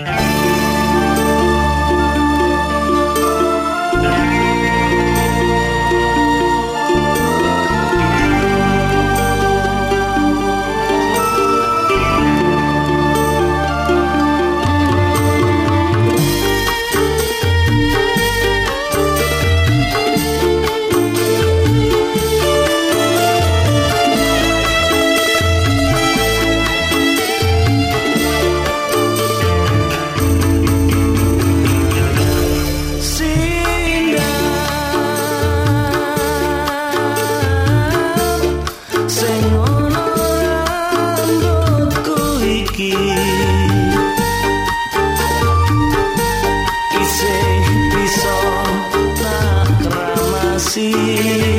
Isih bisa